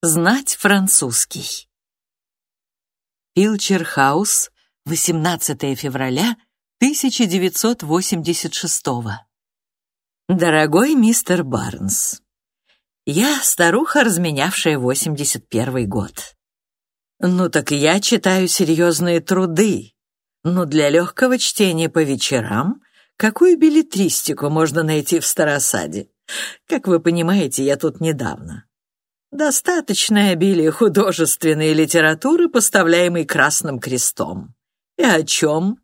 Знать французский. Пилчерхаус, 18 февраля 1986 Дорогой мистер Барнс, я старуха, разменявшая 81 год. Ну так я читаю серьезные труды, но для легкого чтения по вечерам какую билетристику можно найти в Старосаде? Как вы понимаете, я тут недавно. Достаточное обилие художественной литературы, поставляемой Красным Крестом. И о чем?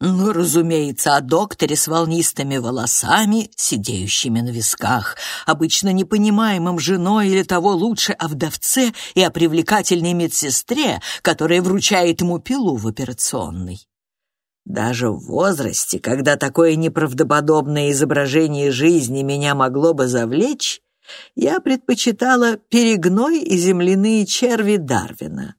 Ну, разумеется, о докторе с волнистыми волосами, сидеющими на висках, обычно непонимаемым женой или того лучше о вдовце и о привлекательной медсестре, которая вручает ему пилу в операционной. Даже в возрасте, когда такое неправдоподобное изображение жизни меня могло бы завлечь, я предпочитала перегной и земляные черви Дарвина.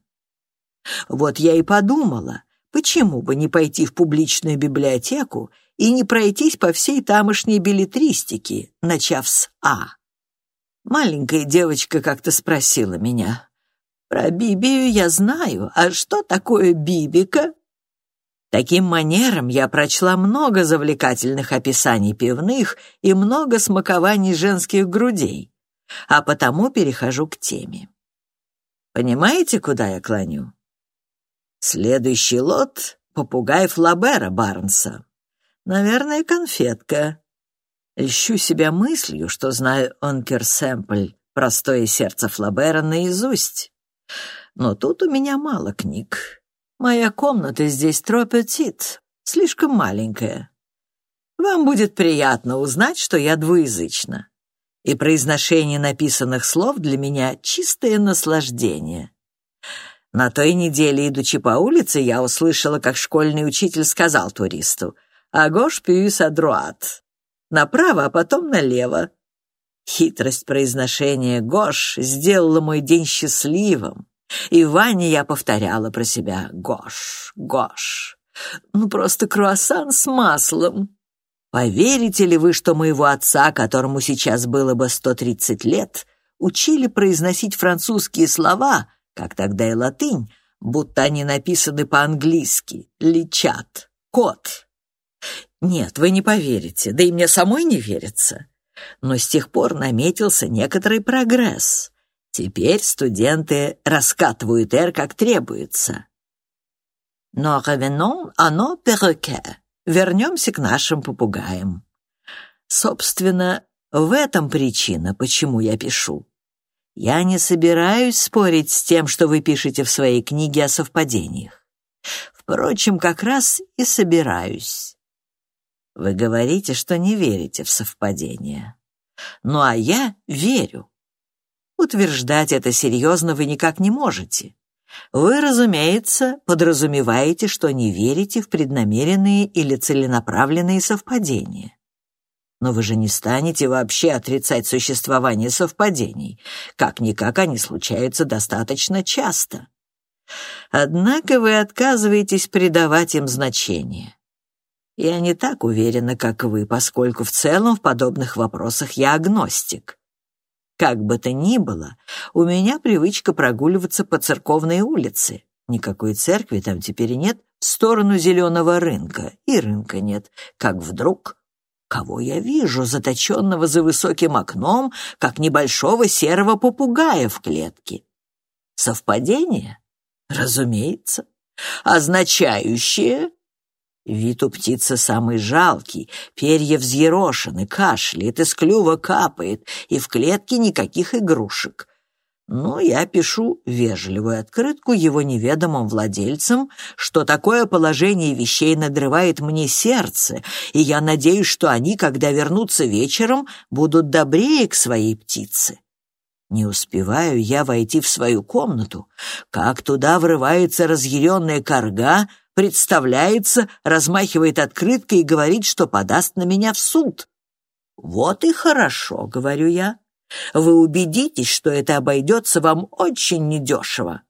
Вот я и подумала, почему бы не пойти в публичную библиотеку и не пройтись по всей тамошней билетристике, начав с «А». Маленькая девочка как-то спросила меня, «Про Бибию я знаю, а что такое Бибика?» Таким манером я прочла много завлекательных описаний пивных и много смакований женских грудей, а потому перехожу к теме. Понимаете, куда я клоню? Следующий лот — попугай Флабера Барнса. Наверное, конфетка. Льщу себя мыслью, что знаю Онкерсэмпль, простое сердце Флабера наизусть. Но тут у меня мало книг. Моя комната здесь тропетит, слишком маленькая. Вам будет приятно узнать, что я двуязычна. И произношение написанных слов для меня чистое наслаждение. На той неделе, идучи по улице, я услышала, как школьный учитель сказал туристу «Агош пьюс адруат» — направо, а потом налево. Хитрость произношения «гош» сделала мой день счастливым. И Ване я повторяла про себя «Гош, Гош». Ну, просто круассан с маслом. Поверите ли вы, что моего отца, которому сейчас было бы 130 лет, учили произносить французские слова, как тогда и латынь, будто они написаны по-английски, лечат, кот. Нет, вы не поверите, да и мне самой не верится. Но с тех пор наметился некоторый прогресс. Теперь студенты раскатывают «Р» как требуется. Но à nos perroquets. Вернемся к нашим попугаям. Собственно, в этом причина, почему я пишу. Я не собираюсь спорить с тем, что вы пишете в своей книге о совпадениях. Впрочем, как раз и собираюсь. Вы говорите, что не верите в совпадения. Ну а я верю. Утверждать это серьезно вы никак не можете. Вы, разумеется, подразумеваете, что не верите в преднамеренные или целенаправленные совпадения. Но вы же не станете вообще отрицать существование совпадений. Как-никак они случаются достаточно часто. Однако вы отказываетесь придавать им значение. Я не так уверена, как вы, поскольку в целом в подобных вопросах я агностик. Как бы то ни было, у меня привычка прогуливаться по церковной улице. Никакой церкви там теперь нет, в сторону зеленого рынка. И рынка нет. Как вдруг... Кого я вижу, заточенного за высоким окном, как небольшого серого попугая в клетке? Совпадение? Разумеется. Означающее, Вид у птицы самый жалкий, перья взъерошены, кашляет, из клюва капает, и в клетке никаких игрушек. Но я пишу вежливую открытку его неведомым владельцам, что такое положение вещей надрывает мне сердце, и я надеюсь, что они, когда вернутся вечером, будут добрее к своей птице. Не успеваю я войти в свою комнату, как туда врывается разъяренная корга — представляется, размахивает открыткой и говорит, что подаст на меня в суд. «Вот и хорошо», — говорю я. «Вы убедитесь, что это обойдется вам очень недешево».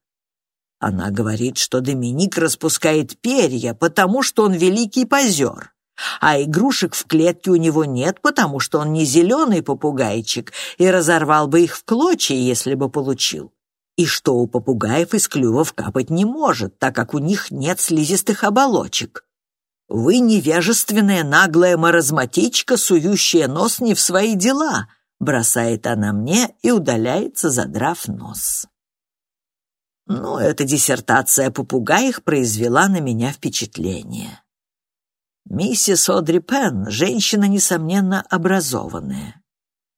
Она говорит, что Доминик распускает перья, потому что он великий позер. А игрушек в клетке у него нет, потому что он не зеленый попугайчик и разорвал бы их в клочья, если бы получил. И что у попугаев из клювов капать не может, так как у них нет слизистых оболочек. Вы невежественная наглая маразматичка, сующая нос не в свои дела, бросает она мне и удаляется, задрав нос. Но эта диссертация о попугаях произвела на меня впечатление. Миссис Одри Пен — женщина, несомненно, образованная.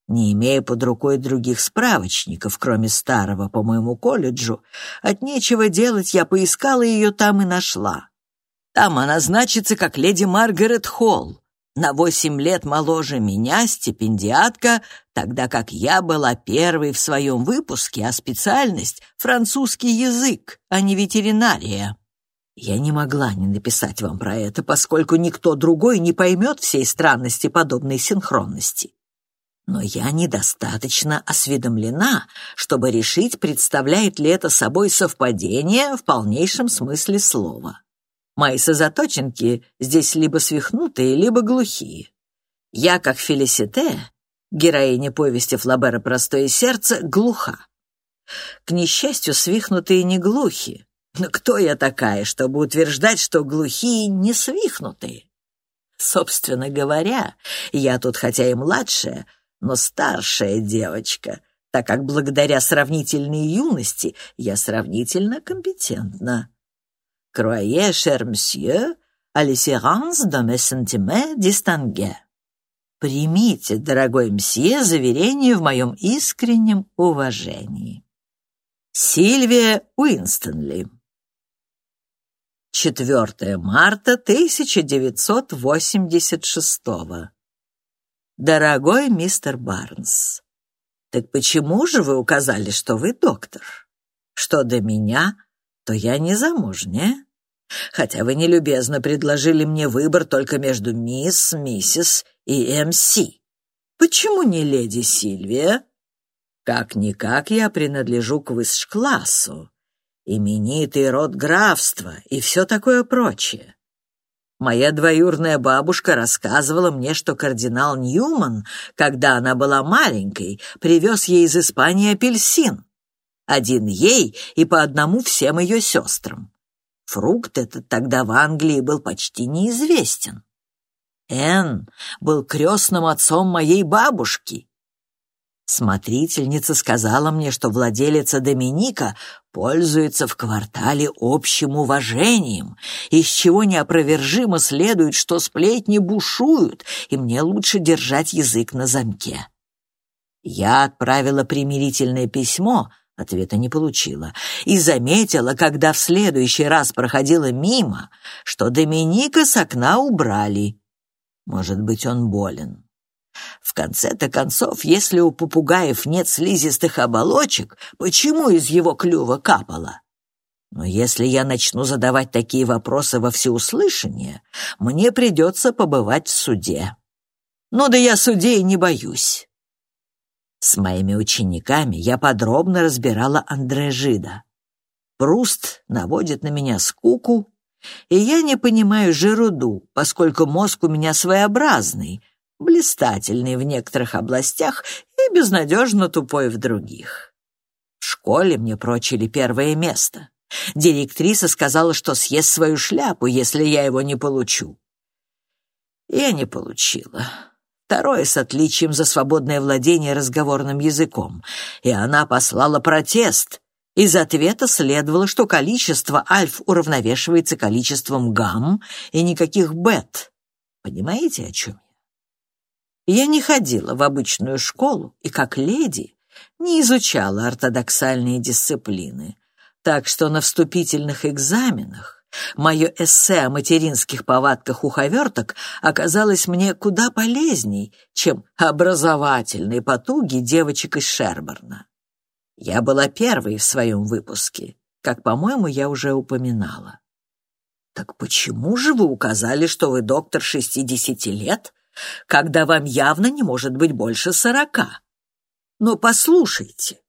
Не имея под рукой других справочников, кроме старого по моему колледжу, от нечего делать я поискала ее там и нашла. Там она значится как леди Маргарет Холл, на восемь лет моложе меня, стипендиатка, тогда как я была первой в своем выпуске, а специальность — французский язык, а не ветеринария. Я не могла не написать вам про это, поскольку никто другой не поймет всей странности подобной синхронности. Но я недостаточно осведомлена, чтобы решить, представляет ли это собой совпадение в полнейшем смысле слова. Мои созаточенки здесь либо свихнутые, либо глухие. Я, как Фелисите, героиня повести Флабера «Простое сердце», глуха. К несчастью, свихнутые не глухи, но кто я такая, чтобы утверждать, что глухие не свихнутые? Собственно говоря, я тут хотя и младшая, но старшая девочка, так как благодаря сравнительной юности я сравнительно компетентна. Cher monsieur, à l'espérance de mes sentiments distingués. Примите, дорогой мсье, заверение в моем искреннем уважении. Сильвия Уинстонли 4 марта 1986 Дорогой мистер Барнс, так почему же вы указали, что вы доктор? Что до меня, то я не замужняя. Хотя вы нелюбезно предложили мне выбор только между мисс, миссис и МС. Почему не леди Сильвия? Как-никак я принадлежу к высшклассу, именитый род графства и все такое прочее. Моя двоюрная бабушка рассказывала мне, что кардинал Ньюман, когда она была маленькой, привез ей из Испании апельсин. Один ей и по одному всем ее сестрам. Фрукт этот тогда в Англии был почти неизвестен. Энн был крестным отцом моей бабушки, Смотрительница сказала мне, что владелица Доминика пользуется в квартале общим уважением, из чего неопровержимо следует, что сплетни бушуют, и мне лучше держать язык на замке. Я отправила примирительное письмо, ответа не получила, и заметила, когда в следующий раз проходила мимо, что Доминика с окна убрали. Может быть, он болен. В конце-то концов, если у попугаев нет слизистых оболочек, почему из его клюва капало? Но если я начну задавать такие вопросы во всеуслышание, мне придется побывать в суде. Ну да я судей не боюсь. С моими учениками я подробно разбирала Андре Жида. Пруст наводит на меня скуку, и я не понимаю Жируду, поскольку мозг у меня своеобразный — блистательный в некоторых областях и безнадежно тупой в других. В школе мне прочили первое место. Директриса сказала, что съест свою шляпу, если я его не получу. Я не получила. Второе с отличием за свободное владение разговорным языком, и она послала протест. Из ответа следовало, что количество альф уравновешивается количеством гамм и никаких бет. Понимаете, о чем я не ходила в обычную школу и, как леди, не изучала ортодоксальные дисциплины, так что на вступительных экзаменах мое эссе о материнских повадках уховерток оказалось мне куда полезней, чем образовательные потуги девочек из Шерборна. Я была первой в своем выпуске, как, по-моему, я уже упоминала. «Так почему же вы указали, что вы доктор шестидесяти лет, когда вам явно не может быть больше сорока. Но послушайте,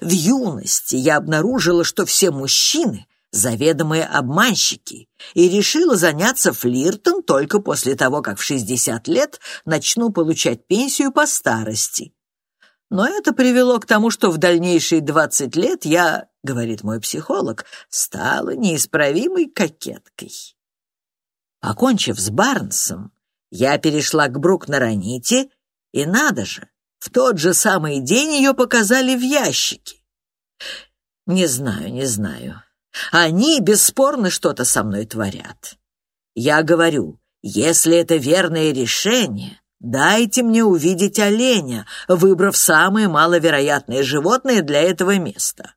в юности я обнаружила, что все мужчины заведомые обманщики, и решила заняться флиртом только после того, как в 60 лет начну получать пенсию по старости. Но это привело к тому, что в дальнейшие 20 лет я, говорит мой психолог, стала неисправимой кокеткой. Покончив с Барнсом, я перешла к Брук на Раните, и надо же, в тот же самый день ее показали в ящике. Не знаю, не знаю. Они бесспорно что-то со мной творят. Я говорю, если это верное решение, дайте мне увидеть оленя, выбрав самое маловероятное животное для этого места.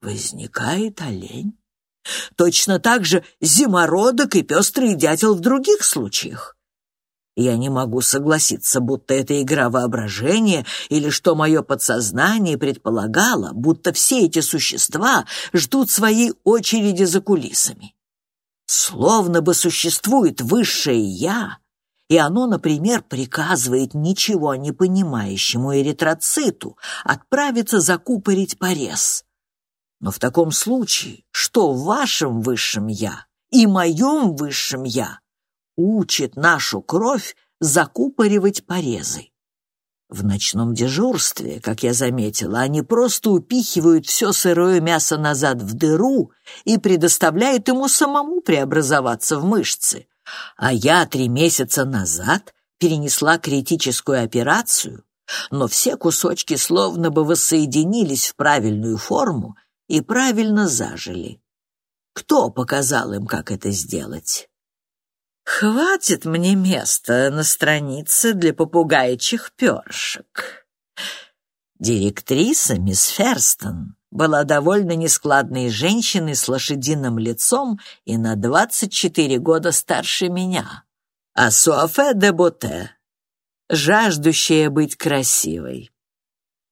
Возникает олень. Точно так же зимородок и пестрый дятел в других случаях. Я не могу согласиться, будто это игра воображения или что мое подсознание предполагало, будто все эти существа ждут своей очереди за кулисами. Словно бы существует высшее «я», и оно, например, приказывает ничего не понимающему эритроциту отправиться закупорить порез. Но в таком случае, что в вашем высшем «я» и моем высшем «я» учит нашу кровь закупоривать порезы. В ночном дежурстве, как я заметила, они просто упихивают все сырое мясо назад в дыру и предоставляют ему самому преобразоваться в мышцы. А я три месяца назад перенесла критическую операцию, но все кусочки словно бы воссоединились в правильную форму и правильно зажили. Кто показал им, как это сделать? Хватит мне места на странице для попугайчих першек. Директриса, мисс Ферстон, была довольно нескладной женщиной с лошадиным лицом и на двадцать четыре года старше меня. А Суафе де Боте, жаждущая быть красивой.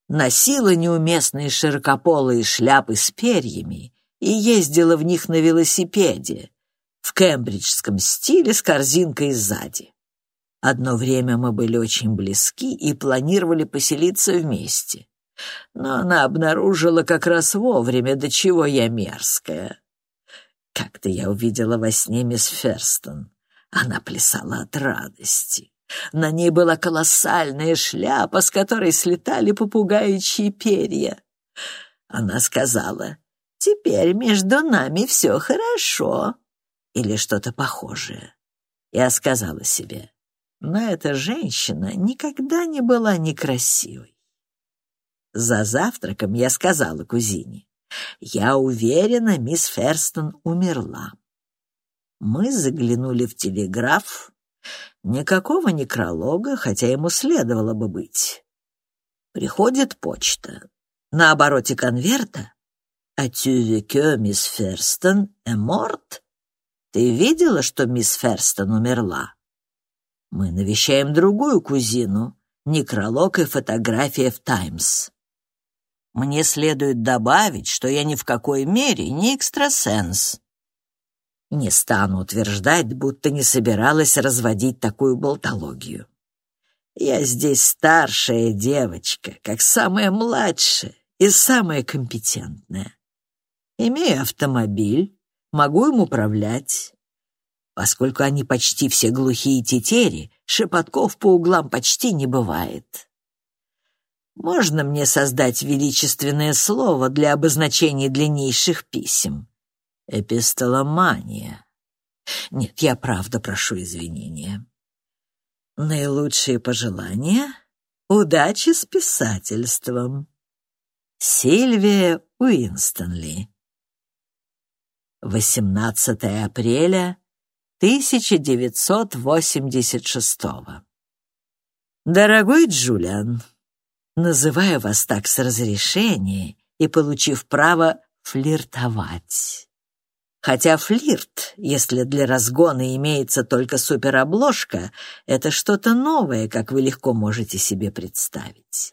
Носила неуместные широкополые шляпы с перьями и ездила в них на велосипеде, в кембриджском стиле с корзинкой сзади. Одно время мы были очень близки и планировали поселиться вместе. Но она обнаружила как раз вовремя, до чего я мерзкая. Как-то я увидела во сне мисс Ферстон. Она плясала от радости. На ней была колоссальная шляпа, с которой слетали попугаючьи перья. Она сказала, «Теперь между нами все хорошо» или что-то похожее. Я сказала себе, но эта женщина никогда не была некрасивой. За завтраком я сказала кузине, я уверена, мисс Ферстон умерла. Мы заглянули в телеграф. Никакого некролога, хотя ему следовало бы быть. Приходит почта. На обороте конверта «As-tu vu мисс Ферстон morte?» Ты видела, что мисс Ферстон умерла? Мы навещаем другую кузину, некролог и фотография в «Таймс». Мне следует добавить, что я ни в какой мере не экстрасенс. Не стану утверждать, будто не собиралась разводить такую болтологию. Я здесь старшая девочка, как самая младшая и самая компетентная. Имею автомобиль, могу им управлять. Поскольку они почти все глухие тетери, шепотков по углам почти не бывает. Можно мне создать величественное слово для обозначения длиннейших писем? Эпистоломания. Нет, я правда прошу извинения. Наилучшие пожелания? Удачи с писательством. Сильвия Уинстонли. 18 апреля 1986 Дорогой Джулиан, называю вас так с разрешения и получив право флиртовать. Хотя флирт, если для разгона имеется только суперобложка, это что-то новое, как вы легко можете себе представить.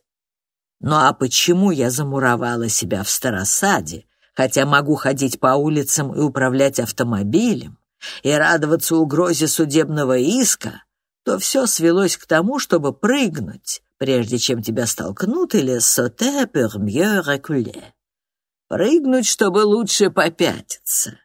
Ну а почему я замуровала себя в старосаде, хотя могу ходить по улицам и управлять автомобилем, и радоваться угрозе судебного иска, то все свелось к тому, чтобы прыгнуть, прежде чем тебя столкнут или «sauter pour mieux reculer». Прыгнуть, чтобы лучше попятиться.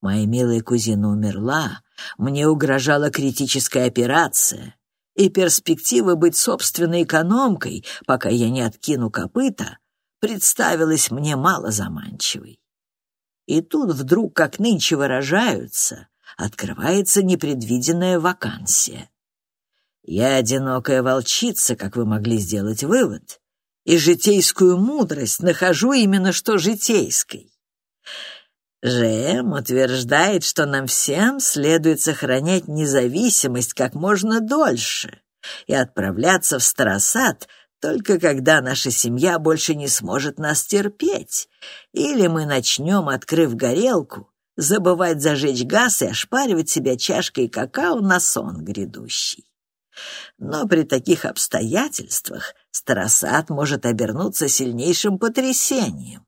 Моя милая кузина умерла, мне угрожала критическая операция, и перспектива быть собственной экономкой, пока я не откину копыта, представилась мне мало заманчивой. И тут вдруг, как нынче выражаются, открывается непредвиденная вакансия. Я одинокая волчица, как вы могли сделать вывод, и житейскую мудрость нахожу именно что житейской. ЖМ утверждает, что нам всем следует сохранять независимость как можно дольше и отправляться в Старосад только когда наша семья больше не сможет нас терпеть, или мы начнем, открыв горелку, забывать зажечь газ и ошпаривать себя чашкой какао на сон грядущий. Но при таких обстоятельствах старосад может обернуться сильнейшим потрясением.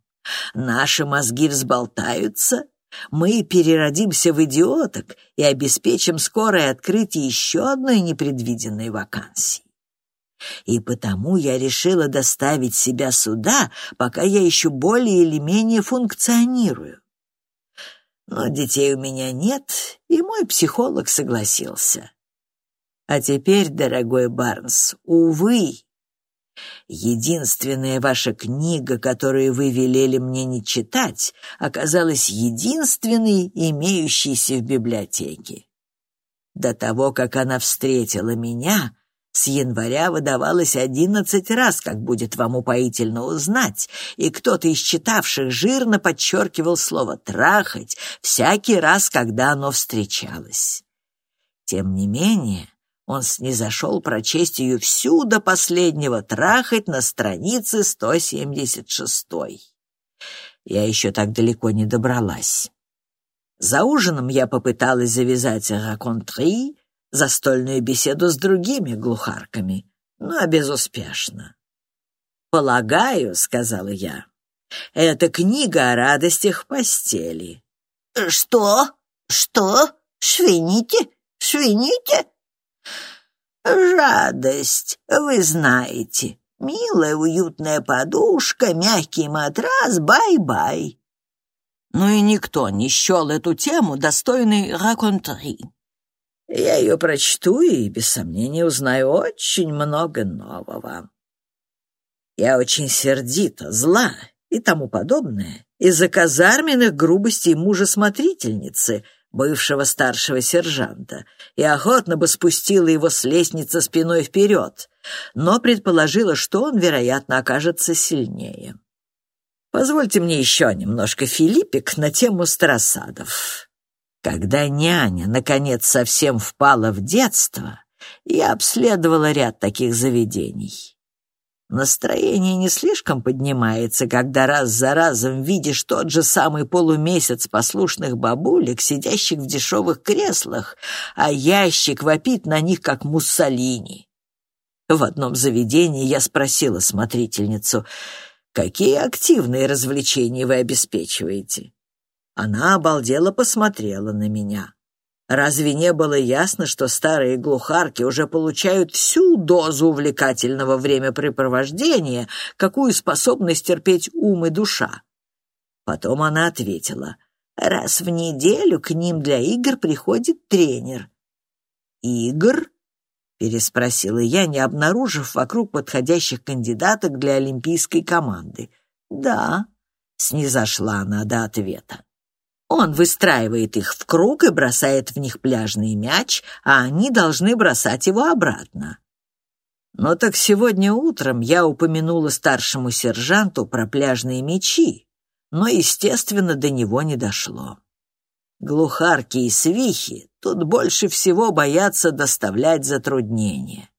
Наши мозги взболтаются, мы переродимся в идиоток и обеспечим скорое открытие еще одной непредвиденной вакансии. И потому я решила доставить себя сюда, пока я еще более или менее функционирую. Но детей у меня нет, и мой психолог согласился. А теперь, дорогой Барнс, увы, единственная ваша книга, которую вы велели мне не читать, оказалась единственной, имеющейся в библиотеке. До того, как она встретила меня, с января выдавалось одиннадцать раз, как будет вам упоительно узнать, и кто-то из читавших жирно подчеркивал слово «трахать» всякий раз, когда оно встречалось. Тем не менее, он снизошел прочесть ее всю до последнего трахать на странице 176. Я еще так далеко не добралась. За ужином я попыталась завязать раконтри, застольную беседу с другими глухарками, но безуспешно. «Полагаю», — сказала я, — «это книга о радостях постели». «Что? Что? Швините? Швините?» «Радость, вы знаете. Милая уютная подушка, мягкий матрас, бай-бай». Ну и никто не счел эту тему достойной раконтри. Я ее прочту и, без сомнения, узнаю очень много нового. Я очень сердита, зла и тому подобное из-за казарменных грубостей мужа-смотрительницы — бывшего старшего сержанта, и охотно бы спустила его с лестницы спиной вперед, но предположила, что он, вероятно, окажется сильнее. Позвольте мне еще немножко филиппик на тему страсадов. Когда няня, наконец, совсем впала в детство, я обследовала ряд таких заведений. Настроение не слишком поднимается, когда раз за разом видишь тот же самый полумесяц послушных бабулек, сидящих в дешевых креслах, а ящик вопит на них, как Муссолини. В одном заведении я спросила смотрительницу, «Какие активные развлечения вы обеспечиваете?» Она обалдела посмотрела на меня. Разве не было ясно, что старые глухарки уже получают всю дозу увлекательного времяпрепровождения, какую способны стерпеть ум и душа? Потом она ответила, раз в неделю к ним для игр приходит тренер. «Игр?» — переспросила я, не обнаружив вокруг подходящих кандидаток для олимпийской команды. «Да», — снизошла она до ответа. Он выстраивает их в круг и бросает в них пляжный мяч, а они должны бросать его обратно. Но так сегодня утром я упомянула старшему сержанту про пляжные мячи, но, естественно, до него не дошло. Глухарки и свихи тут больше всего боятся доставлять затруднения.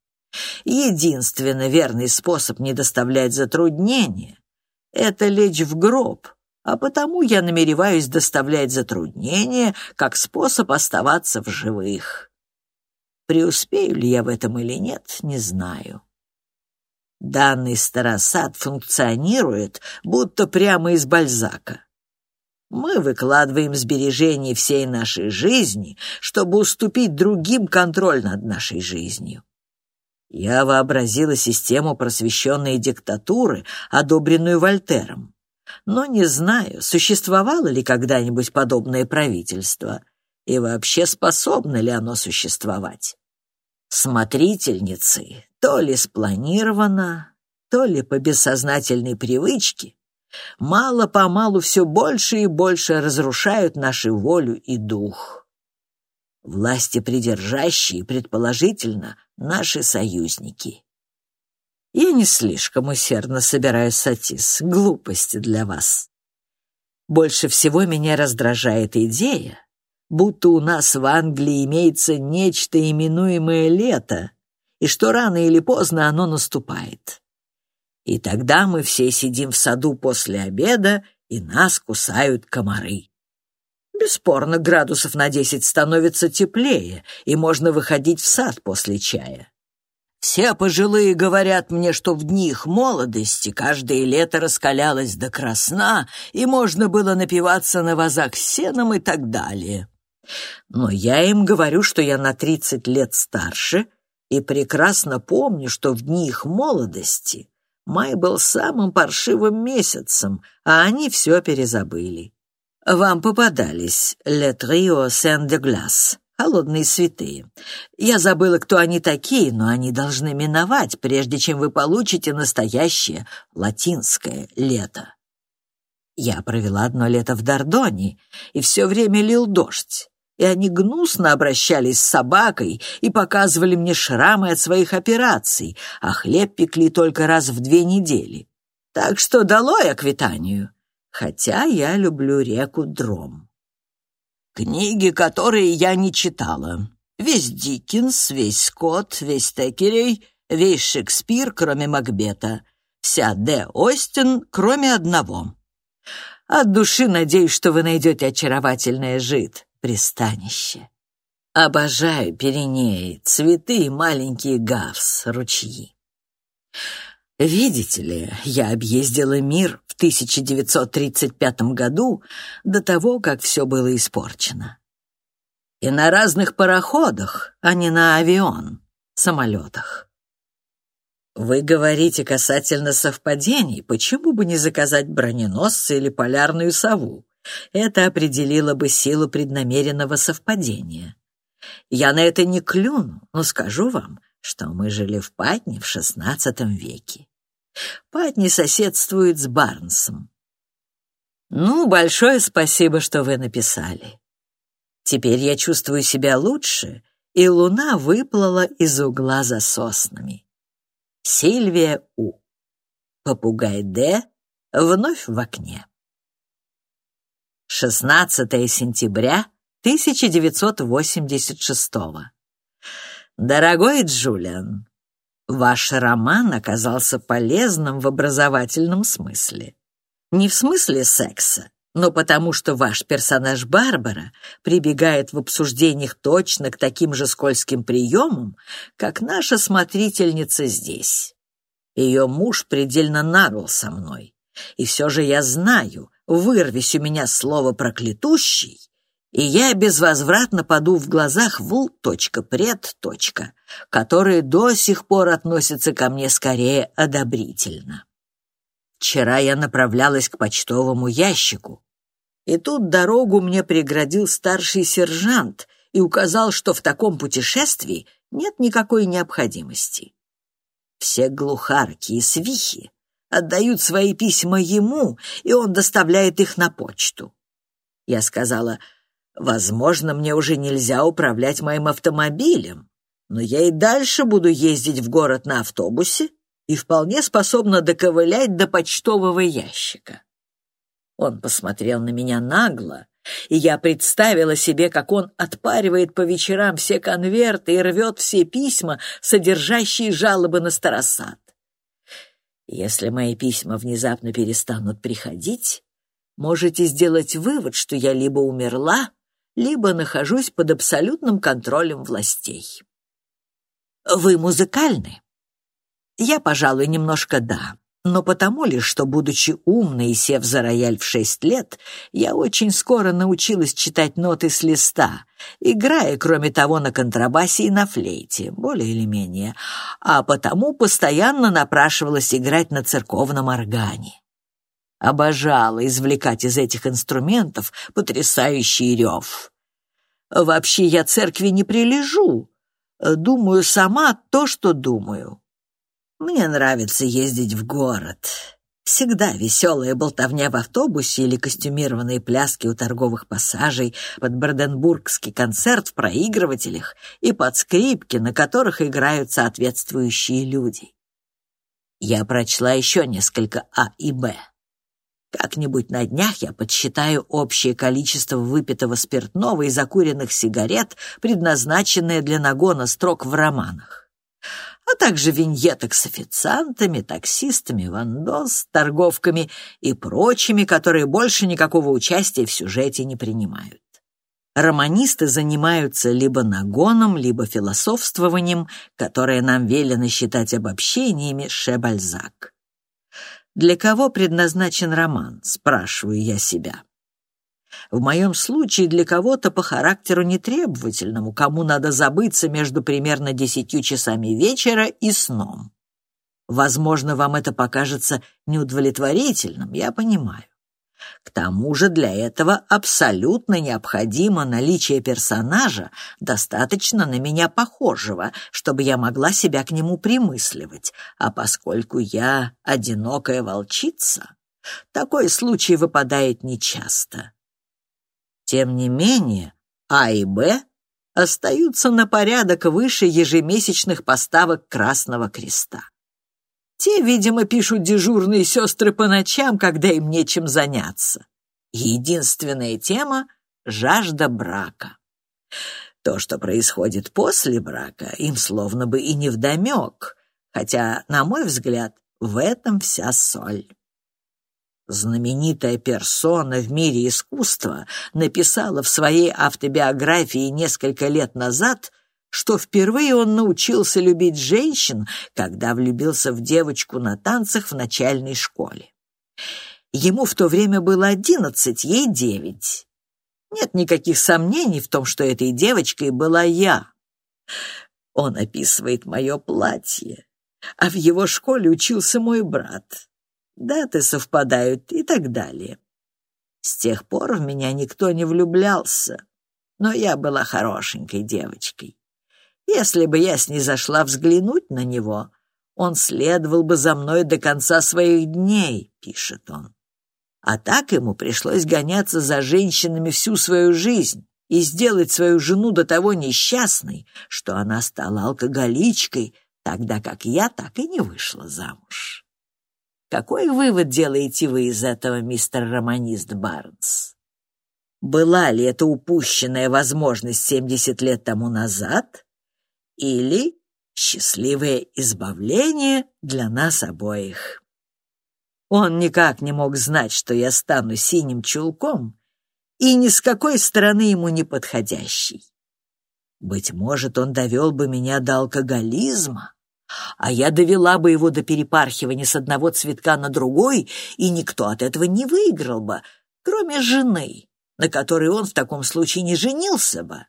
Единственно верный способ не доставлять затруднения — это лечь в гроб — а потому я намереваюсь доставлять затруднения как способ оставаться в живых. Преуспею ли я в этом или нет, не знаю. Данный старосад функционирует, будто прямо из Бальзака. Мы выкладываем сбережения всей нашей жизни, чтобы уступить другим контроль над нашей жизнью. Я вообразила систему просвещенной диктатуры, одобренную Вольтером но не знаю, существовало ли когда-нибудь подобное правительство и вообще способно ли оно существовать. Смотрительницы то ли спланировано, то ли по бессознательной привычке, мало-помалу все больше и больше разрушают нашу волю и дух. Власти придержащие, предположительно, наши союзники. Я не слишком усердно собираю сатис, глупости для вас. Больше всего меня раздражает идея, будто у нас в Англии имеется нечто именуемое лето, и что рано или поздно оно наступает. И тогда мы все сидим в саду после обеда, и нас кусают комары. Бесспорно, градусов на десять становится теплее, и можно выходить в сад после чая. Все пожилые говорят мне, что в дни их молодости каждое лето раскалялось до красна, и можно было напиваться на вазах с сеном и так далее. Но я им говорю, что я на тридцать лет старше и прекрасно помню, что в дни их молодости май был самым паршивым месяцем, а они все перезабыли. Вам попадались «Ле Трио Сен-де-Глас», холодные святые. Я забыла, кто они такие, но они должны миновать, прежде чем вы получите настоящее латинское лето. Я провела одно лето в Дордоне, и все время лил дождь, и они гнусно обращались с собакой и показывали мне шрамы от своих операций, а хлеб пекли только раз в две недели. Так что долой Аквитанию, хотя я люблю реку Дром. Книги, которые я не читала. Весь Диккенс, весь Скотт, весь Текерей, весь Шекспир, кроме Макбета. Вся Д. Остин, кроме одного. От души надеюсь, что вы найдете очаровательное жид, пристанище. Обожаю Пиренеи, цветы и маленькие гавс, ручьи. Видите ли, я объездила мир в 1935 году до того, как все было испорчено. И на разных пароходах, а не на авион, самолетах. Вы говорите касательно совпадений, почему бы не заказать броненосца или полярную сову? Это определило бы силу преднамеренного совпадения. Я на это не клюну, но скажу вам, что мы жили в Патне в XVI веке. Патни соседствует с Барнсом. Ну, большое спасибо, что вы написали. Теперь я чувствую себя лучше, и луна выплыла из угла за соснами. Сильвия У. Попугай Д. Вновь в окне. 16 сентября 1986 Дорогой Джулиан, Ваш роман оказался полезным в образовательном смысле. Не в смысле секса, но потому что ваш персонаж Барбара прибегает в обсуждениях точно к таким же скользким приемам, как наша смотрительница здесь. Ее муж предельно нагл со мной, и все же я знаю, вырвись у меня слово «проклятущий», и я безвозвратно паду в глазах вул. Пред. которые до сих пор относятся ко мне скорее одобрительно. Вчера я направлялась к почтовому ящику, и тут дорогу мне преградил старший сержант и указал, что в таком путешествии нет никакой необходимости. Все глухарки и свихи отдают свои письма ему, и он доставляет их на почту. Я сказала, Возможно, мне уже нельзя управлять моим автомобилем, но я и дальше буду ездить в город на автобусе и вполне способна доковылять до почтового ящика. Он посмотрел на меня нагло, и я представила себе, как он отпаривает по вечерам все конверты и рвет все письма, содержащие жалобы на старосад. Если мои письма внезапно перестанут приходить, можете сделать вывод, что я либо умерла, либо нахожусь под абсолютным контролем властей. Вы музыкальны? Я, пожалуй, немножко да, но потому лишь, что, будучи умной и сев за рояль в шесть лет, я очень скоро научилась читать ноты с листа, играя, кроме того, на контрабасе и на флейте, более или менее, а потому постоянно напрашивалась играть на церковном органе. Обожала извлекать из этих инструментов потрясающий рев. Вообще я церкви не прилежу. Думаю сама то, что думаю. Мне нравится ездить в город. Всегда веселая болтовня в автобусе или костюмированные пляски у торговых пассажей под бранденбургский концерт в проигрывателях и под скрипки, на которых играют соответствующие люди. Я прочла еще несколько А и Б. Как-нибудь на днях я подсчитаю общее количество выпитого спиртного и закуренных сигарет, предназначенное для нагона строк в романах а также виньеток с официантами, таксистами, вандос, торговками и прочими, которые больше никакого участия в сюжете не принимают. Романисты занимаются либо нагоном, либо философствованием, которое нам велено считать обобщениями Шебальзак. Для кого предназначен роман, спрашиваю я себя. В моем случае для кого-то по характеру нетребовательному, кому надо забыться между примерно десятью часами вечера и сном. Возможно, вам это покажется неудовлетворительным, я понимаю. К тому же для этого абсолютно необходимо наличие персонажа, достаточно на меня похожего, чтобы я могла себя к нему примысливать. А поскольку я одинокая волчица, такой случай выпадает нечасто. Тем не менее, А и Б остаются на порядок выше ежемесячных поставок Красного Креста. Те, видимо, пишут дежурные сестры по ночам, когда им нечем заняться. Единственная тема — жажда брака. То, что происходит после брака, им словно бы и невдомек, хотя, на мой взгляд, в этом вся соль знаменитая персона в мире искусства, написала в своей автобиографии несколько лет назад, что впервые он научился любить женщин, когда влюбился в девочку на танцах в начальной школе. Ему в то время было одиннадцать, ей девять. Нет никаких сомнений в том, что этой девочкой была я. Он описывает мое платье, а в его школе учился мой брат даты совпадают и так далее. С тех пор в меня никто не влюблялся, но я была хорошенькой девочкой. Если бы я снизошла взглянуть на него, он следовал бы за мной до конца своих дней, пишет он. А так ему пришлось гоняться за женщинами всю свою жизнь и сделать свою жену до того несчастной, что она стала алкоголичкой, тогда как я так и не вышла замуж. Какой вывод делаете вы из этого, мистер романист Барнс? Была ли это упущенная возможность 70 лет тому назад или счастливое избавление для нас обоих? Он никак не мог знать, что я стану синим чулком и ни с какой стороны ему не подходящий. Быть может, он довел бы меня до алкоголизма, а я довела бы его до перепархивания с одного цветка на другой, и никто от этого не выиграл бы, кроме жены, на которой он в таком случае не женился бы,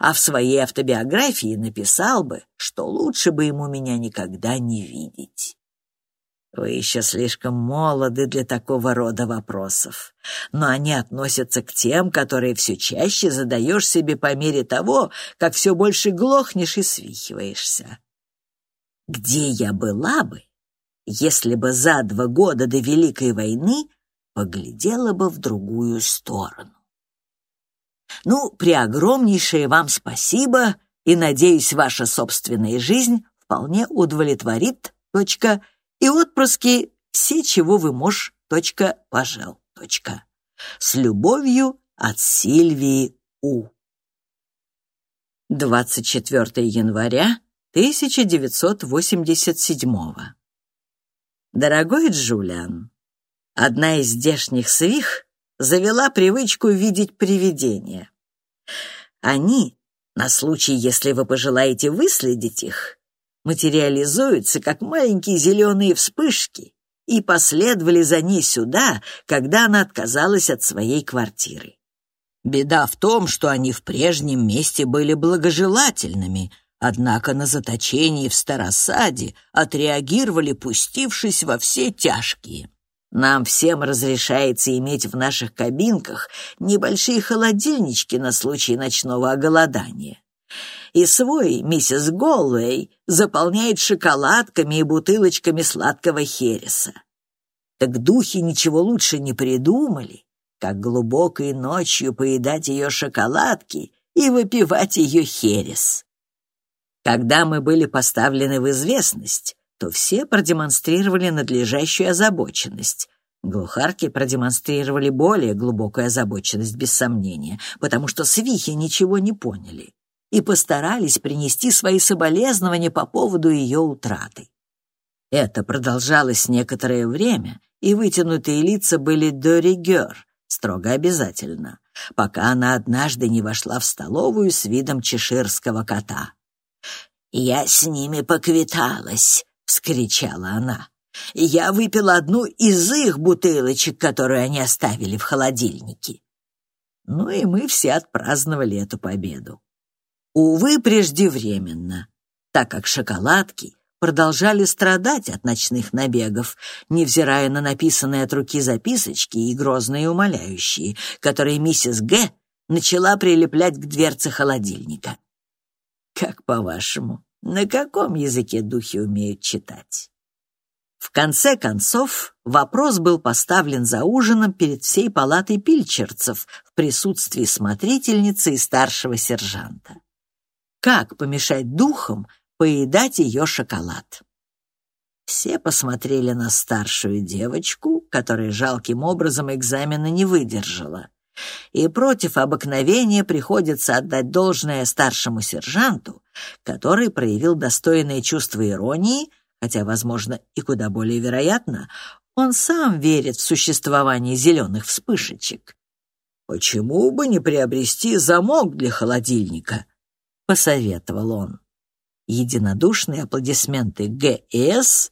а в своей автобиографии написал бы, что лучше бы ему меня никогда не видеть. Вы еще слишком молоды для такого рода вопросов, но они относятся к тем, которые все чаще задаешь себе по мере того, как все больше глохнешь и свихиваешься. Где я была бы, если бы за два года до Великой войны поглядела бы в другую сторону? Ну, преогромнейшее вам спасибо, и, надеюсь, ваша собственная жизнь вполне удовлетворит, точка, и отпрыски все, чего вы можешь, точка, пожал, точка. С любовью от Сильвии У. 24 января 1987 Дорогой Джулиан, одна из здешних свих завела привычку видеть привидения. Они, на случай, если вы пожелаете выследить их, материализуются, как маленькие зеленые вспышки, и последовали за ней сюда, когда она отказалась от своей квартиры. Беда в том, что они в прежнем месте были благожелательными — Однако на заточении в Старосаде отреагировали, пустившись во все тяжкие. Нам всем разрешается иметь в наших кабинках небольшие холодильнички на случай ночного оголодания. И свой миссис Голуэй заполняет шоколадками и бутылочками сладкого хереса. Так духи ничего лучше не придумали, как глубокой ночью поедать ее шоколадки и выпивать ее херес. Когда мы были поставлены в известность, то все продемонстрировали надлежащую озабоченность. Глухарки продемонстрировали более глубокую озабоченность, без сомнения, потому что свихи ничего не поняли и постарались принести свои соболезнования по поводу ее утраты. Это продолжалось некоторое время, и вытянутые лица были до ригер, строго обязательно, пока она однажды не вошла в столовую с видом чеширского кота. «Я с ними поквиталась», — вскричала она. «Я выпила одну из их бутылочек, которую они оставили в холодильнике». Ну и мы все отпраздновали эту победу. Увы, преждевременно, так как шоколадки продолжали страдать от ночных набегов, невзирая на написанные от руки записочки и грозные умоляющие, которые миссис Г. начала прилеплять к дверце холодильника. Как по-вашему, на каком языке духи умеют читать? В конце концов, вопрос был поставлен за ужином перед всей палатой пильчерцев в присутствии смотрительницы и старшего сержанта. Как помешать духам поедать ее шоколад? Все посмотрели на старшую девочку, которая жалким образом экзамена не выдержала. И против обыкновения приходится отдать должное старшему сержанту, который проявил достойное чувство иронии, хотя, возможно, и куда более вероятно, он сам верит в существование зеленых вспышечек. «Почему бы не приобрести замок для холодильника?» — посоветовал он. Единодушные аплодисменты ГС,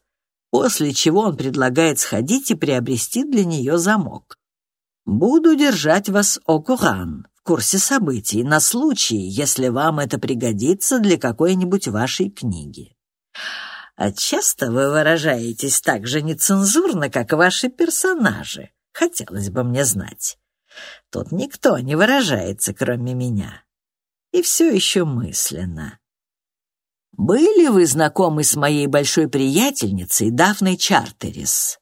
после чего он предлагает сходить и приобрести для нее замок. «Буду держать вас окуран в курсе событий на случай, если вам это пригодится для какой-нибудь вашей книги. А часто вы выражаетесь так же нецензурно, как ваши персонажи, хотелось бы мне знать. Тут никто не выражается, кроме меня. И все еще мысленно. Были вы знакомы с моей большой приятельницей Дафной Чартерис?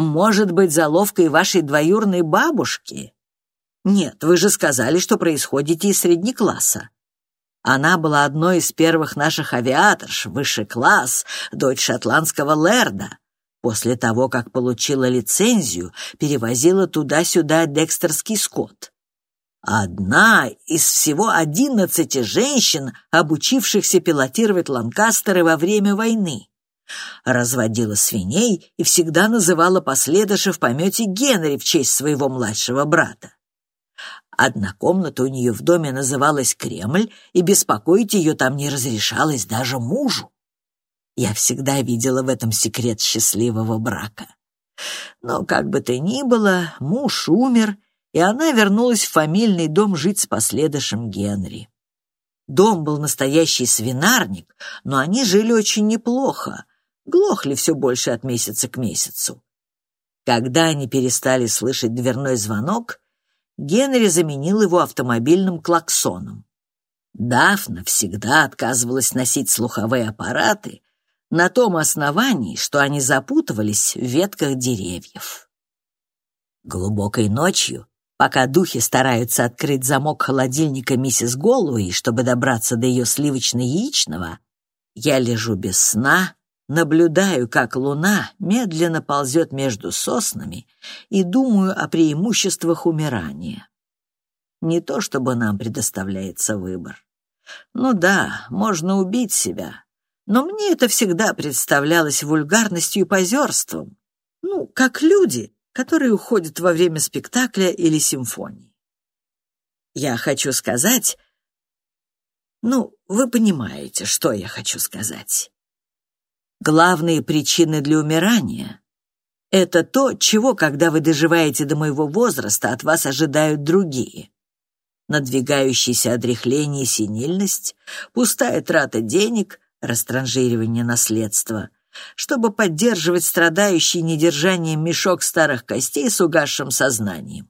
Может быть, заловкой вашей двоюрной бабушки? Нет, вы же сказали, что происходите из среднекласса. Она была одной из первых наших авиаторш, высший класс, дочь шотландского лэрда. После того, как получила лицензию, перевозила туда-сюда декстерский скот. Одна из всего одиннадцати женщин, обучившихся пилотировать ланкастеры во время войны. Разводила свиней и всегда называла последующих в помете Генри в честь своего младшего брата. Одна комната у нее в доме называлась Кремль, и беспокоить ее там не разрешалось даже мужу. Я всегда видела в этом секрет счастливого брака. Но как бы то ни было, муж умер, и она вернулась в фамильный дом жить с последующим Генри. Дом был настоящий свинарник, но они жили очень неплохо, глохли все больше от месяца к месяцу. Когда они перестали слышать дверной звонок, Генри заменил его автомобильным клаксоном. Дафна всегда отказывалась носить слуховые аппараты на том основании, что они запутывались в ветках деревьев. Глубокой ночью, пока духи стараются открыть замок холодильника миссис Голуи, чтобы добраться до ее сливочно-яичного, я лежу без сна Наблюдаю, как луна медленно ползет между соснами и думаю о преимуществах умирания. Не то чтобы нам предоставляется выбор. Ну да, можно убить себя, но мне это всегда представлялось вульгарностью и позерством. Ну, как люди, которые уходят во время спектакля или симфонии. Я хочу сказать... Ну, вы понимаете, что я хочу сказать. Главные причины для умирания — это то, чего, когда вы доживаете до моего возраста, от вас ожидают другие. Надвигающееся отрехление и синильность, пустая трата денег, растранжиривание наследства, чтобы поддерживать страдающий недержанием мешок старых костей с угасшим сознанием.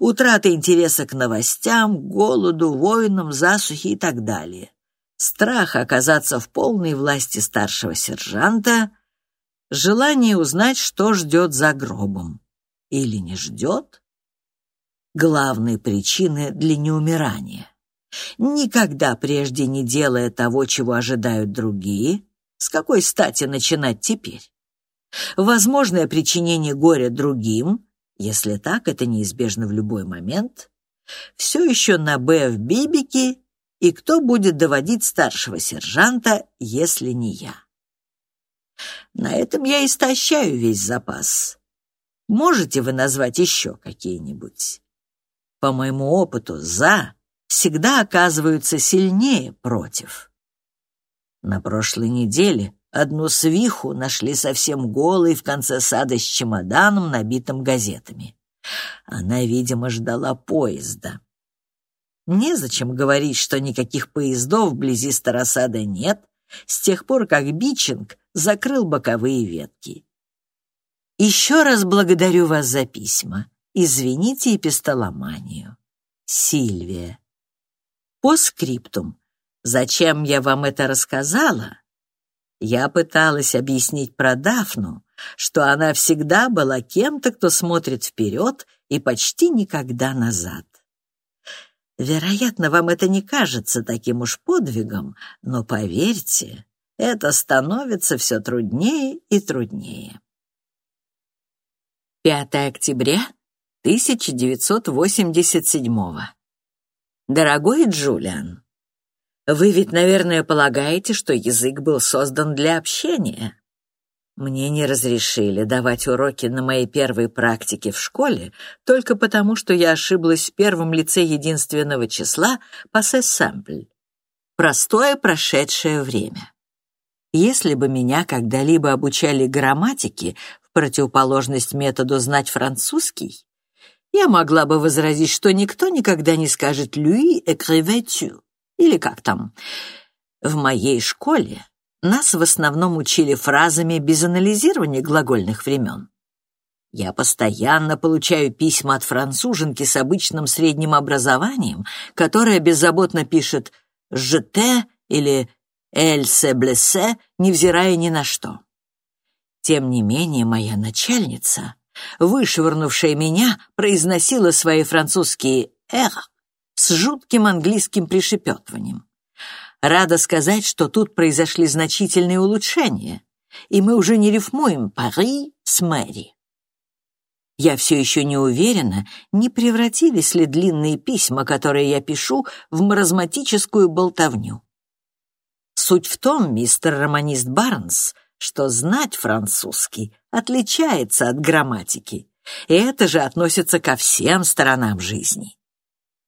Утрата интереса к новостям, голоду, войнам, засухе и так далее. Страх оказаться в полной власти старшего сержанта, желание узнать, что ждет за гробом. Или не ждет? Главные причины для неумирания. Никогда прежде не делая того, чего ожидают другие, с какой стати начинать теперь? Возможное причинение горя другим, если так, это неизбежно в любой момент, все еще на «Б» в Бибике, и кто будет доводить старшего сержанта, если не я? На этом я истощаю весь запас. Можете вы назвать еще какие-нибудь? По моему опыту, «за» всегда оказываются сильнее против. На прошлой неделе одну свиху нашли совсем голой в конце сада с чемоданом, набитым газетами. Она, видимо, ждала поезда. Незачем говорить, что никаких поездов вблизи Старосада нет, с тех пор, как Бичинг закрыл боковые ветки. Еще раз благодарю вас за письма. Извините эпистоломанию. Сильвия. По скриптум. Зачем я вам это рассказала? Я пыталась объяснить про Дафну, что она всегда была кем-то, кто смотрит вперед и почти никогда назад. Вероятно, вам это не кажется таким уж подвигом, но поверьте, это становится все труднее и труднее. 5 октября 1987 Дорогой Джулиан, вы ведь, наверное, полагаете, что язык был создан для общения. Мне не разрешили давать уроки на моей первой практике в школе только потому, что я ошиблась в первом лице единственного числа «пассе-сампль» — простое прошедшее время. Если бы меня когда-либо обучали грамматике, в противоположность методу знать французский, я могла бы возразить, что никто никогда не скажет «lui écrivais-tu» или как там. В моей школе нас в основном учили фразами без анализирования глагольных времен. Я постоянно получаю письма от француженки с обычным средним образованием, которая беззаботно пишет «жете» или «эль се блесе», невзирая ни на что. Тем не менее, моя начальница — вышвырнувшая меня, произносила свои французские «эр» с жутким английским пришепетыванием. Рада сказать, что тут произошли значительные улучшения, и мы уже не рифмуем «Пари» с «Мэри». Я все еще не уверена, не превратились ли длинные письма, которые я пишу, в маразматическую болтовню. Суть в том, мистер романист Барнс, что знать французский отличается от грамматики, и это же относится ко всем сторонам жизни.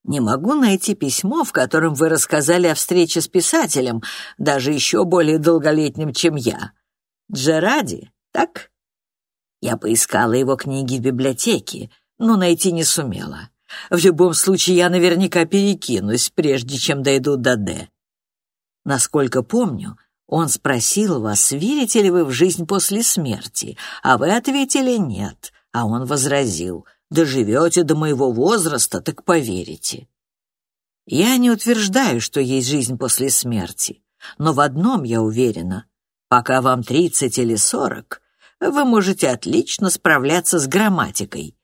Не могу найти письмо, в котором вы рассказали о встрече с писателем, даже еще более долголетним, чем я. Джеради, так? Я поискала его книги в библиотеке, но найти не сумела. В любом случае, я наверняка перекинусь, прежде чем дойду до «Д». Насколько помню, он спросил вас, верите ли вы в жизнь после смерти, а вы ответили «нет», а он возразил «доживете до моего возраста, так поверите». Я не утверждаю, что есть жизнь после смерти, но в одном я уверена. Пока вам тридцать или сорок, вы можете отлично справляться с грамматикой.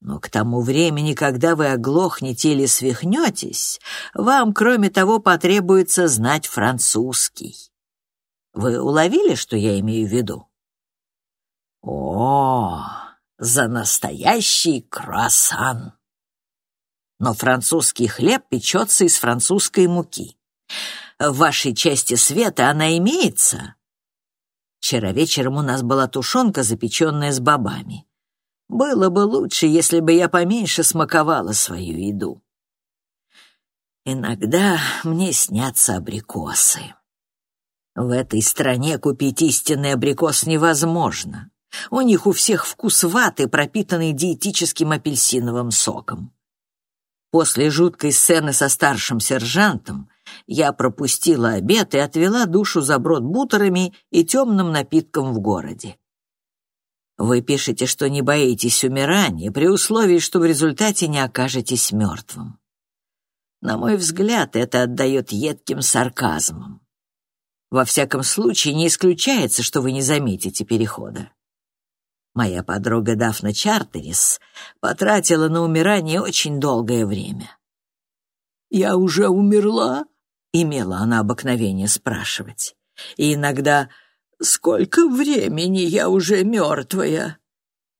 Но к тому времени, когда вы оглохнете или свихнетесь, вам, кроме того, потребуется знать французский. Вы уловили, что я имею в виду? О, за настоящий круассан! Но французский хлеб печется из французской муки. В вашей части света она имеется? Вчера вечером у нас была тушенка, запеченная с бобами. Было бы лучше, если бы я поменьше смаковала свою еду. Иногда мне снятся абрикосы. В этой стране купить истинный абрикос невозможно. У них у всех вкус ваты, пропитанный диетическим апельсиновым соком. После жуткой сцены со старшим сержантом я пропустила обед и отвела душу за брод бутерами и темным напитком в городе. Вы пишете, что не боитесь умирания, при условии, что в результате не окажетесь мертвым. На мой взгляд, это отдает едким сарказмом. Во всяком случае, не исключается, что вы не заметите перехода. Моя подруга Дафна Чартерис потратила на умирание очень долгое время. «Я уже умерла?» — имела она обыкновение спрашивать. И иногда «Сколько времени я уже мертвая?»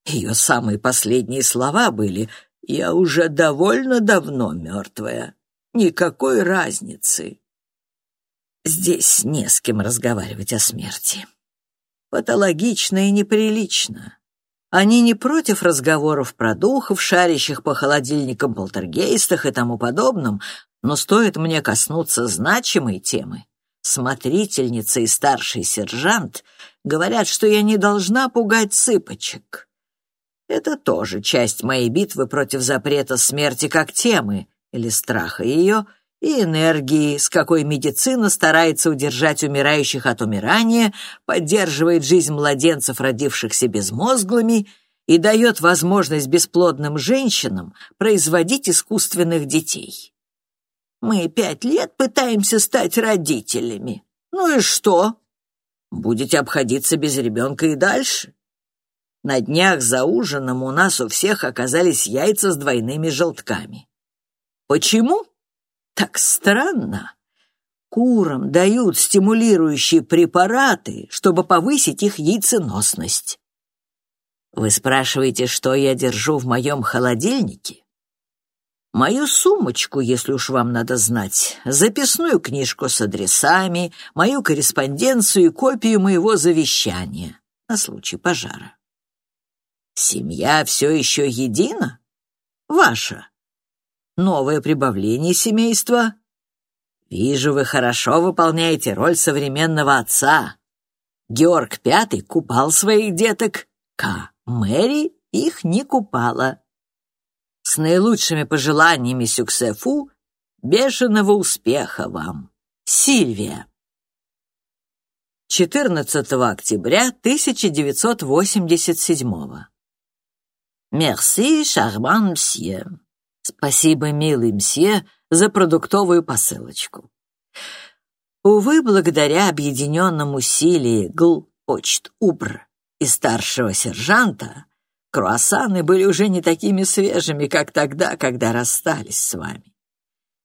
Ее самые последние слова были «Я уже довольно давно мертвая» никакой разницы. Здесь не с кем разговаривать о смерти. Патологично и неприлично. Они не против разговоров про духов, шарящих по холодильникам полтергейстах и тому подобном, но стоит мне коснуться значимой темы. Смотрительница и старший сержант говорят, что я не должна пугать цыпочек. Это тоже часть моей битвы против запрета смерти как темы, или страха ее, и энергии, с какой медицина старается удержать умирающих от умирания, поддерживает жизнь младенцев, родившихся безмозглыми, и дает возможность бесплодным женщинам производить искусственных детей. Мы пять лет пытаемся стать родителями. Ну и что? Будете обходиться без ребенка и дальше? На днях за ужином у нас у всех оказались яйца с двойными желтками. Почему? Так странно. Курам дают стимулирующие препараты, чтобы повысить их яйценосность. Вы спрашиваете, что я держу в моем холодильнике? Мою сумочку, если уж вам надо знать, записную книжку с адресами, мою корреспонденцию и копию моего завещания на случай пожара. Семья все еще едина? Ваша новое прибавление семейства. Вижу, вы хорошо выполняете роль современного отца. Георг Пятый купал своих деток, К. Мэри их не купала. С наилучшими пожеланиями Сюксефу, бешеного успеха вам. Сильвия. 14 октября 1987 Merci, charmant monsieur. Спасибо, милый мсье, за продуктовую посылочку. Увы, благодаря объединенным усилиям ГЛ, почт, УБР и старшего сержанта, круассаны были уже не такими свежими, как тогда, когда расстались с вами.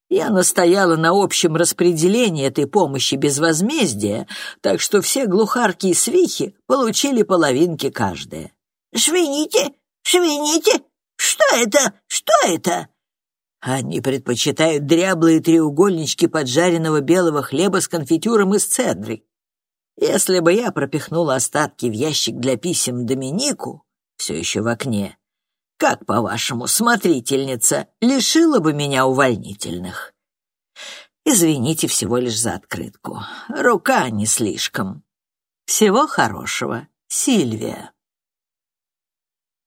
Я настояла на общем распределении этой помощи без возмездия, так что все глухарки и свихи получили половинки каждая. «Швините! Швините! Что это? Что это?» Они предпочитают дряблые треугольнички поджаренного белого хлеба с конфитюром из цедры. Если бы я пропихнула остатки в ящик для писем Доминику, все еще в окне, как, по-вашему, смотрительница лишила бы меня увольнительных? Извините всего лишь за открытку. Рука не слишком. Всего хорошего, Сильвия.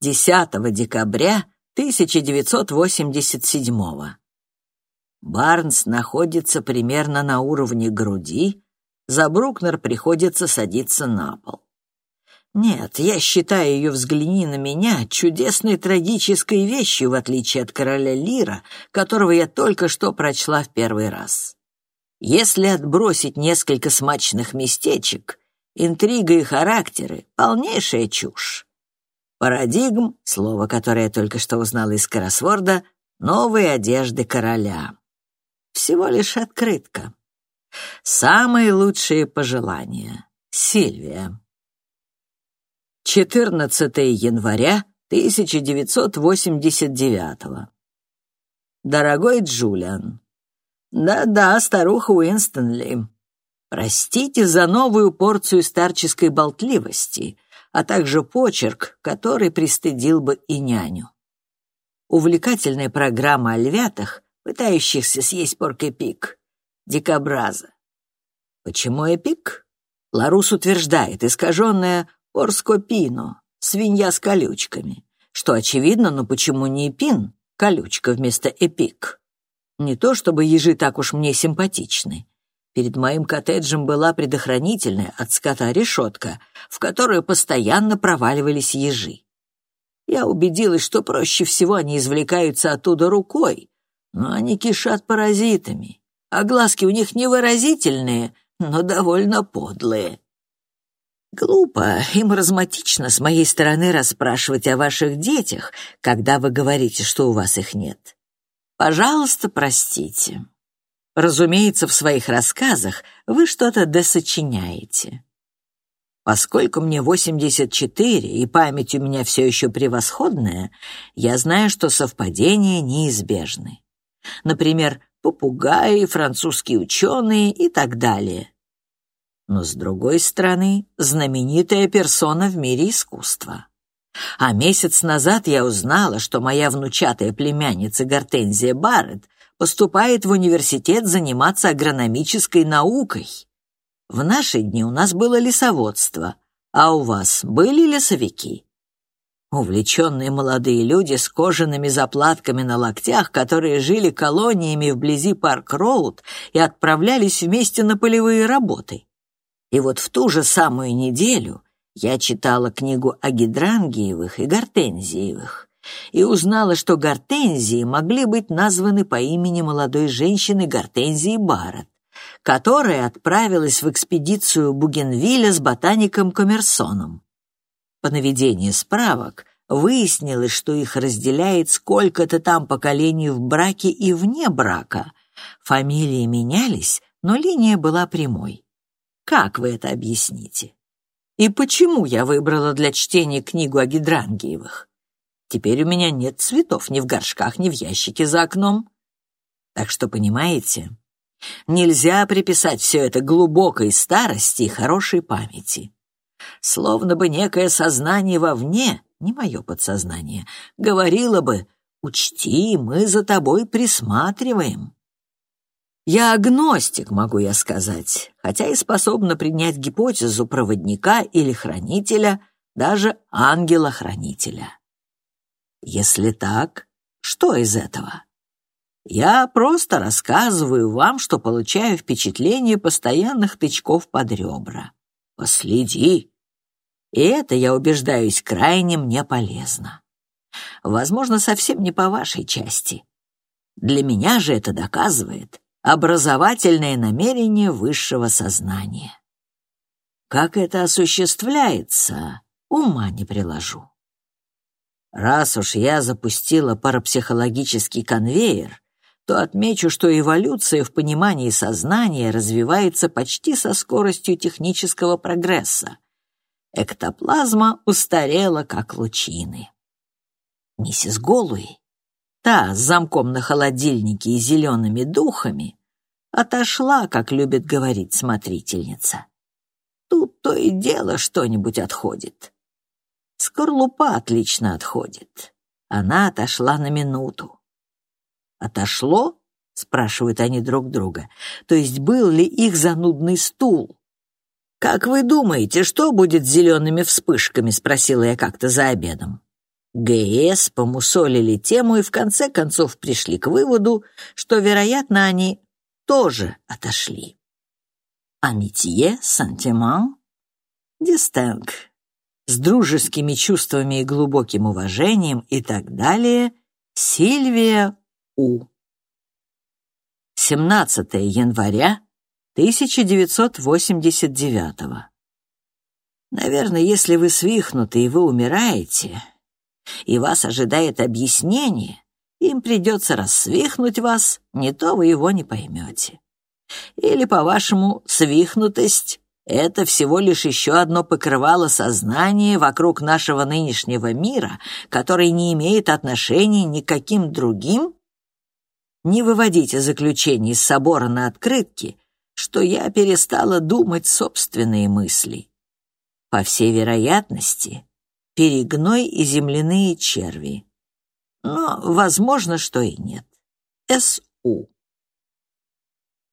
10 декабря 1987 Барнс находится примерно на уровне груди, за Брукнер приходится садиться на пол. Нет, я считаю ее «Взгляни на меня» чудесной трагической вещью, в отличие от короля Лира, которого я только что прочла в первый раз. Если отбросить несколько смачных местечек, интрига и характеры — полнейшая чушь. Парадигм, слово, которое я только что узнала из кроссворда, новые одежды короля. Всего лишь открытка. Самые лучшие пожелания. Сильвия. 14 января 1989 Дорогой Джулиан, да-да, старуха Уинстонли, простите за новую порцию старческой болтливости, а также почерк, который пристыдил бы и няню. Увлекательная программа о львятах, пытающихся съесть порк-эпик. Дикобраза. Почему эпик? Ларус утверждает, искаженная порскопино, свинья с колючками, что очевидно, но почему не эпин, колючка вместо эпик? Не то чтобы ежи так уж мне симпатичны. Перед моим коттеджем была предохранительная от скота решетка, в которую постоянно проваливались ежи. Я убедилась, что проще всего они извлекаются оттуда рукой, но они кишат паразитами, а глазки у них невыразительные, но довольно подлые. Глупо и маразматично с моей стороны расспрашивать о ваших детях, когда вы говорите, что у вас их нет. Пожалуйста, простите. Разумеется, в своих рассказах вы что-то досочиняете. Поскольку мне 84 и память у меня все еще превосходная, я знаю, что совпадения неизбежны. Например, попугаи, французские ученые и так далее. Но, с другой стороны, знаменитая персона в мире искусства. А месяц назад я узнала, что моя внучатая племянница Гортензия Барретт поступает в университет заниматься агрономической наукой. В наши дни у нас было лесоводство, а у вас были лесовики. Увлеченные молодые люди с кожаными заплатками на локтях, которые жили колониями вблизи Парк-Роуд и отправлялись вместе на полевые работы. И вот в ту же самую неделю я читала книгу о гидрангиевых и гортензиевых и узнала, что гортензии могли быть названы по имени молодой женщины Гортензии Барретт которая отправилась в экспедицию Бугенвилля с ботаником Коммерсоном. По наведению справок выяснилось, что их разделяет сколько-то там поколений в браке и вне брака. Фамилии менялись, но линия была прямой. Как вы это объясните? И почему я выбрала для чтения книгу о гидрангиевых? Теперь у меня нет цветов ни в горшках, ни в ящике за окном. Так что, понимаете, Нельзя приписать все это глубокой старости и хорошей памяти. Словно бы некое сознание вовне, не мое подсознание, говорило бы «Учти, мы за тобой присматриваем». Я агностик, могу я сказать, хотя и способна принять гипотезу проводника или хранителя, даже ангела-хранителя. Если так, что из этого? Я просто рассказываю вам, что получаю впечатление постоянных тычков под ребра. Последи. И это, я убеждаюсь, крайне мне полезно. Возможно, совсем не по вашей части. Для меня же это доказывает образовательное намерение высшего сознания. Как это осуществляется, ума не приложу. Раз уж я запустила парапсихологический конвейер, то отмечу, что эволюция в понимании сознания развивается почти со скоростью технического прогресса. Эктоплазма устарела, как лучины. Миссис Голуи, та с замком на холодильнике и зелеными духами, отошла, как любит говорить смотрительница. Тут то и дело что-нибудь отходит. Скорлупа отлично отходит. Она отошла на минуту. «Отошло?» — спрашивают они друг друга. «То есть был ли их занудный стул?» «Как вы думаете, что будет с зелеными вспышками?» — спросила я как-то за обедом. ГС помусолили тему и в конце концов пришли к выводу, что, вероятно, они тоже отошли. Амитье, сантиман, дистенг, с дружескими чувствами и глубоким уважением и так далее, Сильвия у. 17 января 1989 Наверное, если вы свихнуты и вы умираете, и вас ожидает объяснение, им придется рассвихнуть вас, не то вы его не поймете. Или, по-вашему, свихнутость — это всего лишь еще одно покрывало сознания вокруг нашего нынешнего мира, который не имеет отношения ни к каким другим не выводите заключений из собора на открытки, что я перестала думать собственные мысли. По всей вероятности, перегной и земляные черви. Но возможно, что и нет. С.У.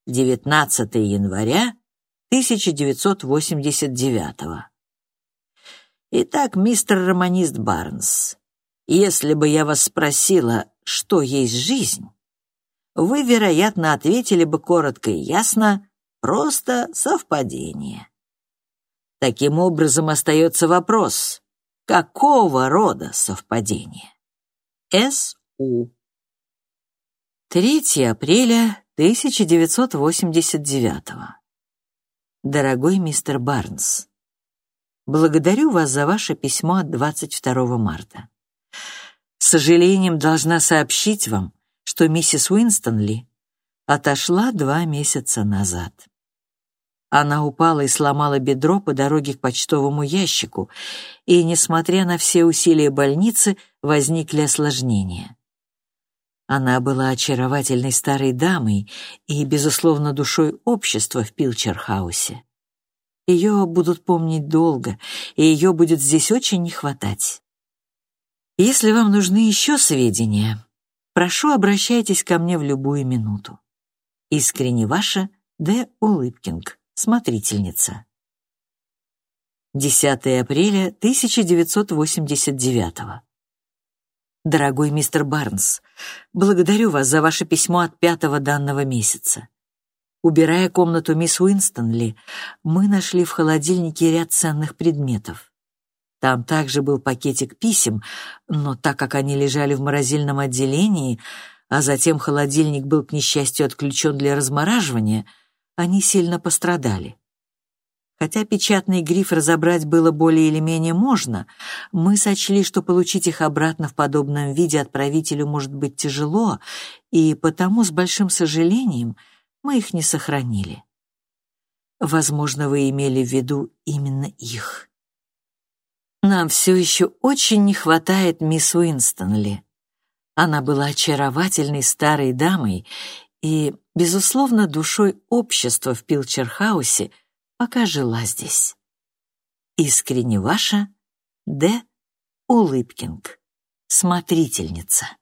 19 января 1989 Итак, мистер романист Барнс, если бы я вас спросила, что есть жизнь, вы, вероятно, ответили бы коротко и ясно «просто совпадение». Таким образом, остается вопрос, какого рода совпадение? С.У. 3 апреля 1989 Дорогой мистер Барнс, благодарю вас за ваше письмо от 22 марта. С сожалением должна сообщить вам, что миссис Уинстонли отошла два месяца назад. Она упала и сломала бедро по дороге к почтовому ящику, и, несмотря на все усилия больницы, возникли осложнения. Она была очаровательной старой дамой и, безусловно, душой общества в Пилчерхаусе. Ее будут помнить долго, и ее будет здесь очень не хватать. Если вам нужны еще сведения, прошу, обращайтесь ко мне в любую минуту. Искренне ваша Д. Улыбкинг смотрительница. 10 апреля 1989 Дорогой мистер Барнс, благодарю вас за ваше письмо от пятого данного месяца. Убирая комнату мисс Уинстонли, мы нашли в холодильнике ряд ценных предметов. Там также был пакетик писем, но так как они лежали в морозильном отделении, а затем холодильник был, к несчастью, отключен для размораживания — они сильно пострадали. Хотя печатный гриф разобрать было более или менее можно, мы сочли, что получить их обратно в подобном виде отправителю может быть тяжело, и потому с большим сожалением мы их не сохранили. Возможно, вы имели в виду именно их. Нам все еще очень не хватает мисс Уинстонли. Она была очаровательной старой дамой, и, безусловно, душой общества в Пилчерхаусе, пока жила здесь. Искренне ваша Д. Улыбкинг, смотрительница.